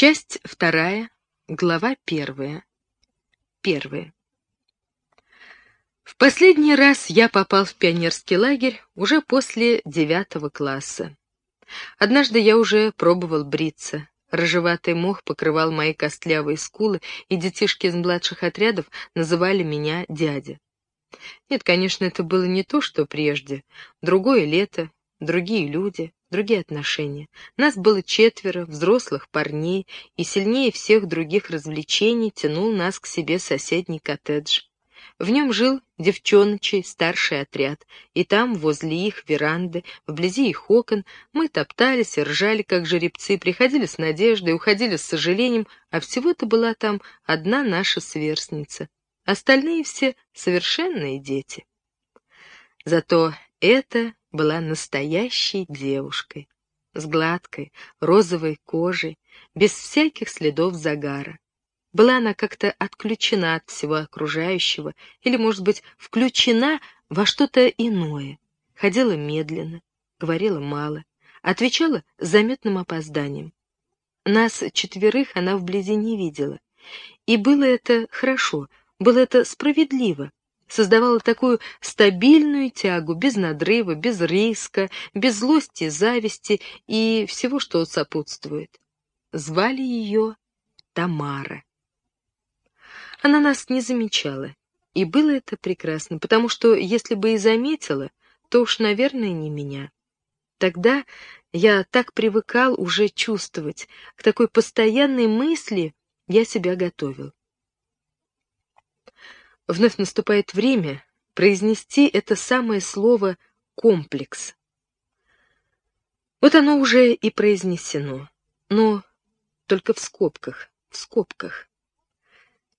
Часть вторая, глава первая. Первая. В последний раз я попал в пионерский лагерь уже после девятого класса. Однажды я уже пробовал бриться. Рыжеватый мох покрывал мои костлявые скулы, и детишки из младших отрядов называли меня дядя. Нет, конечно, это было не то, что прежде. Другое лето, другие люди, другие отношения. Нас было четверо, взрослых парней, и сильнее всех других развлечений тянул нас к себе соседний коттедж. В нем жил девчоночий старший отряд, и там, возле их веранды, вблизи их окон, мы топтались и ржали, как жеребцы, приходили с надеждой, уходили с сожалением, а всего-то была там одна наша сверстница. Остальные все совершенные дети. Зато это была настоящей девушкой, с гладкой, розовой кожей, без всяких следов загара. Была она как-то отключена от всего окружающего, или, может быть, включена во что-то иное. Ходила медленно, говорила мало, отвечала с заметным опозданием. Нас четверых она вблизи не видела. И было это хорошо, было это справедливо, создавала такую стабильную тягу, без надрыва, без риска, без злости, зависти и всего, что сопутствует. Звали ее Тамара. Она нас не замечала, и было это прекрасно, потому что, если бы и заметила, то уж, наверное, не меня. Тогда я так привыкал уже чувствовать, к такой постоянной мысли я себя готовил. Вновь наступает время произнести это самое слово «комплекс». Вот оно уже и произнесено, но только в скобках, в скобках.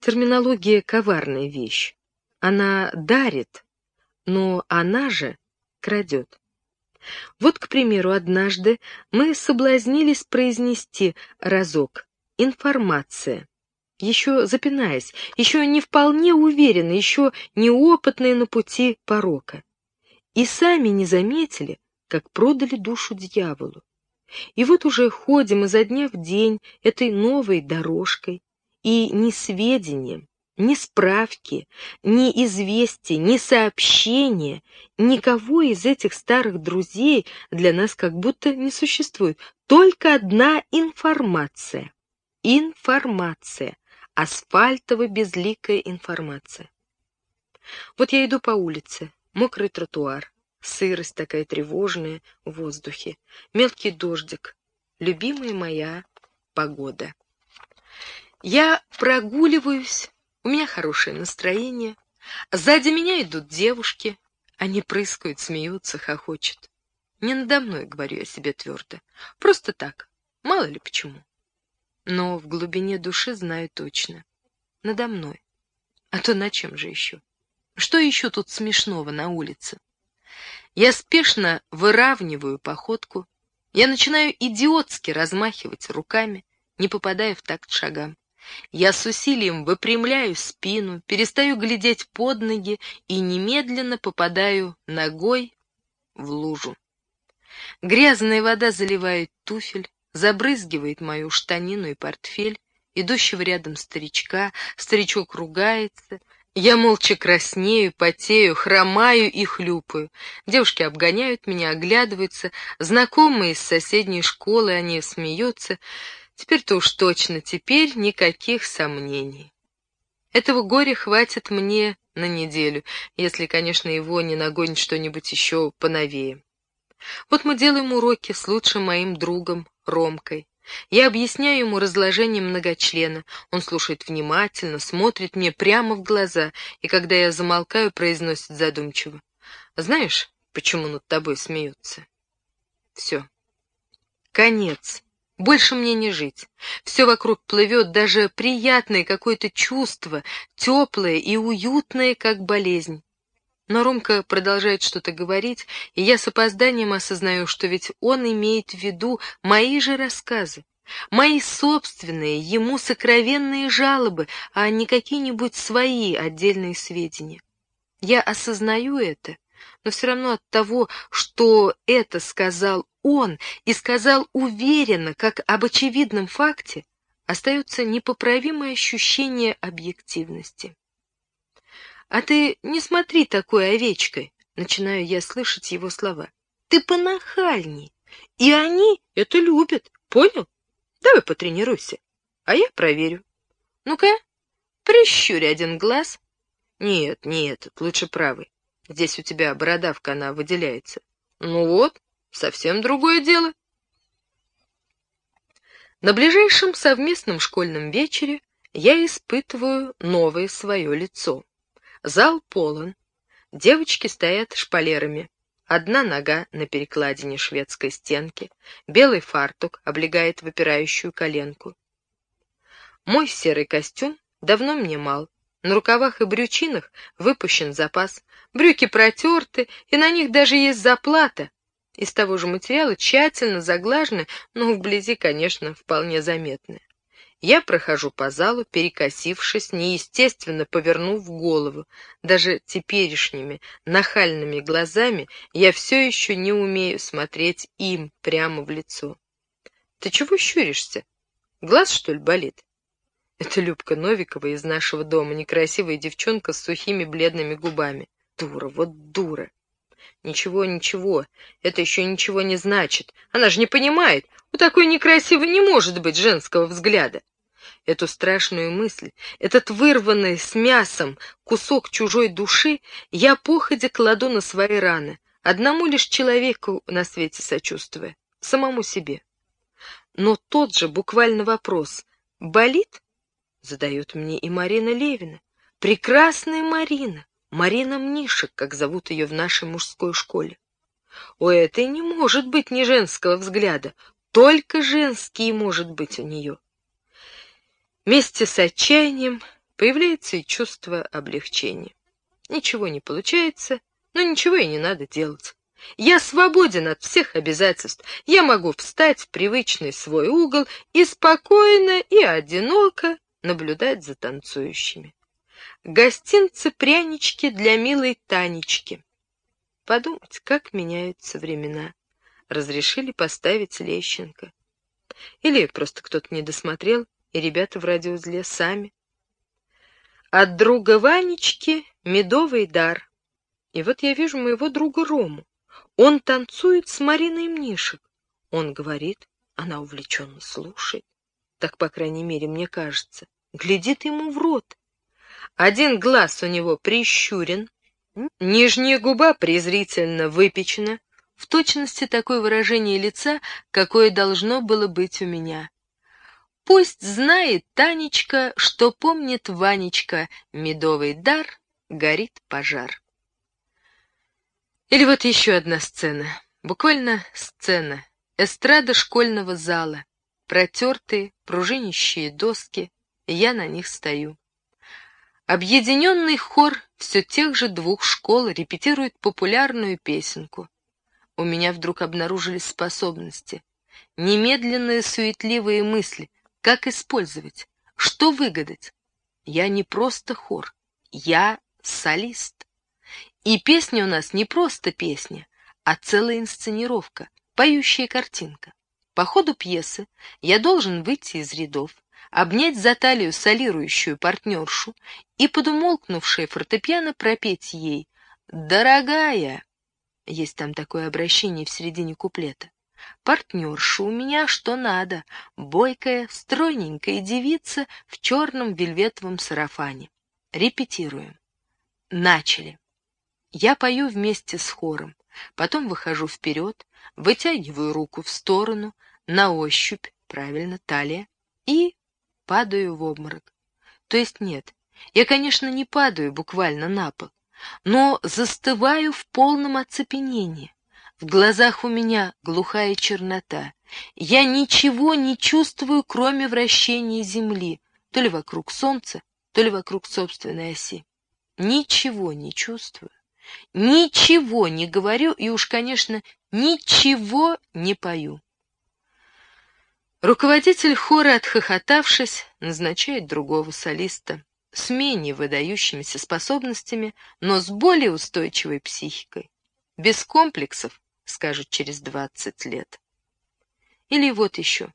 Терминология — коварная вещь. Она дарит, но она же крадет. Вот, к примеру, однажды мы соблазнились произнести разок «информация», еще запинаясь, еще не вполне уверены, еще неопытные на пути порока. И сами не заметили, как продали душу дьяволу. И вот уже ходим изо дня в день этой новой дорожкой, и ни сведения, ни справки, ни известия, ни сообщения, никого из этих старых друзей для нас как будто не существует. Только одна информация. Информация. Асфальтово-безликая информация. Вот я иду по улице, мокрый тротуар, сырость такая тревожная в воздухе, мелкий дождик, любимая моя погода. Я прогуливаюсь, у меня хорошее настроение. Сзади меня идут девушки. Они прыскают, смеются, хохочут. Не надо мной, говорю я себе твердо. Просто так, мало ли почему. Но в глубине души знаю точно. Надо мной. А то на чем же еще? Что еще тут смешного на улице? Я спешно выравниваю походку. Я начинаю идиотски размахивать руками, не попадая в такт шагам. Я с усилием выпрямляю спину, перестаю глядеть под ноги и немедленно попадаю ногой в лужу. Грязная вода заливает туфель, забрызгивает мою штанину и портфель, идущего рядом старичка, старичок ругается, я молча краснею, потею, хромаю и хлюпаю. Девушки обгоняют меня, оглядываются, знакомые из соседней школы, они смеются. Теперь-то уж точно, теперь никаких сомнений. Этого горя хватит мне на неделю, если, конечно, его не нагонит что-нибудь еще поновее. Вот мы делаем уроки с лучшим моим другом Ромкой. Я объясняю ему разложение многочлена. Он слушает внимательно, смотрит мне прямо в глаза, и когда я замолкаю, произносит задумчиво. «Знаешь, почему над тобой смеются?» Все. Конец. Больше мне не жить. Все вокруг плывет, даже приятное какое-то чувство, теплое и уютное, как болезнь. Но Ромка продолжает что-то говорить, и я с опозданием осознаю, что ведь он имеет в виду мои же рассказы, мои собственные, ему сокровенные жалобы, а не какие-нибудь свои отдельные сведения. Я осознаю это, но все равно от того, что это сказал он и сказал уверенно, как об очевидном факте, остается непоправимое ощущение объективности. «А ты не смотри такой овечкой!» — начинаю я слышать его слова. «Ты понахальней, и они это любят, понял? Давай потренируйся, а я проверю. Ну-ка, прищурь один глаз. Нет, нет, лучше правый. Здесь у тебя бородавка, она выделяется. Ну вот, совсем другое дело. На ближайшем совместном школьном вечере я испытываю новое свое лицо. Зал полон. Девочки стоят шпалерами. Одна нога на перекладине шведской стенки, белый фартук облегает выпирающую коленку. Мой серый костюм давно мне мал. На рукавах и брючинах выпущен запас, брюки протерты, и на них даже есть заплата, из того же материала, тщательно заглажены, но вблизи, конечно, вполне заметны. Я прохожу по залу, перекосившись, неестественно повернув голову. Даже теперешними нахальными глазами я все еще не умею смотреть им прямо в лицо. Ты чего щуришься? Глаз, что ли, болит? Это Любка Новикова из нашего дома, некрасивая девчонка с сухими бледными губами. Дура, вот дура. Ничего, ничего, это еще ничего не значит. Она же не понимает, у такой некрасивой не может быть женского взгляда. Эту страшную мысль, этот вырванный с мясом кусок чужой души я походя кладу на свои раны, одному лишь человеку на свете сочувствуя, самому себе. Но тот же буквально вопрос «болит?» задает мне и Марина Левина, прекрасная Марина, Марина Мнишек, как зовут ее в нашей мужской школе. У этой не может быть ни женского взгляда, только женский может быть у нее. Вместе с отчаянием появляется и чувство облегчения. Ничего не получается, но ничего и не надо делать. Я свободен от всех обязательств. Я могу встать в привычный свой угол и спокойно и одиноко наблюдать за танцующими. Гостинцы-прянички для милой Танечки. Подумать, как меняются времена. Разрешили поставить Лещенко. Или просто кто-то не досмотрел, и ребята в радиоузле сами. От друга Ванечки медовый дар. И вот я вижу моего друга Рому. Он танцует с Мариной Мнишек. Он говорит, она увлеченно слушает. Так, по крайней мере, мне кажется. Глядит ему в рот. Один глаз у него прищурен, нижняя губа презрительно выпечена, в точности такое выражение лица, какое должно было быть у меня. Пусть знает Танечка, что помнит Ванечка, медовый дар, горит пожар. Или вот еще одна сцена, буквально сцена, эстрада школьного зала, протертые, пружинищие доски, я на них стою. Объединенный хор все тех же двух школ репетирует популярную песенку. У меня вдруг обнаружились способности. Немедленные суетливые мысли, как использовать? Что выгадать? Я не просто хор, я солист. И песня у нас не просто песня, а целая инсценировка, поющая картинка. По ходу пьесы я должен выйти из рядов, обнять за талию солирующую партнершу и под фортепиано пропеть ей «Дорогая!» Есть там такое обращение в середине куплета. Партнерша у меня что надо, бойкая, стройненькая девица в черном вельветовом сарафане. Репетируем. Начали. Я пою вместе с хором, потом выхожу вперед, вытягиваю руку в сторону, на ощупь, правильно, талия, и падаю в обморок. То есть нет, я, конечно, не падаю буквально на пол, но застываю в полном оцепенении. В глазах у меня глухая чернота. Я ничего не чувствую, кроме вращения Земли, то ли вокруг Солнца, то ли вокруг собственной оси. Ничего не чувствую, ничего не говорю и уж, конечно, ничего не пою. Руководитель хора, отхохотавшись, назначает другого солиста с менее выдающимися способностями, но с более устойчивой психикой. Без комплексов, скажут через двадцать лет. Или вот еще.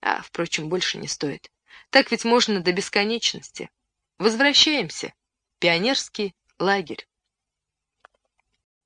А, впрочем, больше не стоит. Так ведь можно до бесконечности. Возвращаемся. Пионерский лагерь.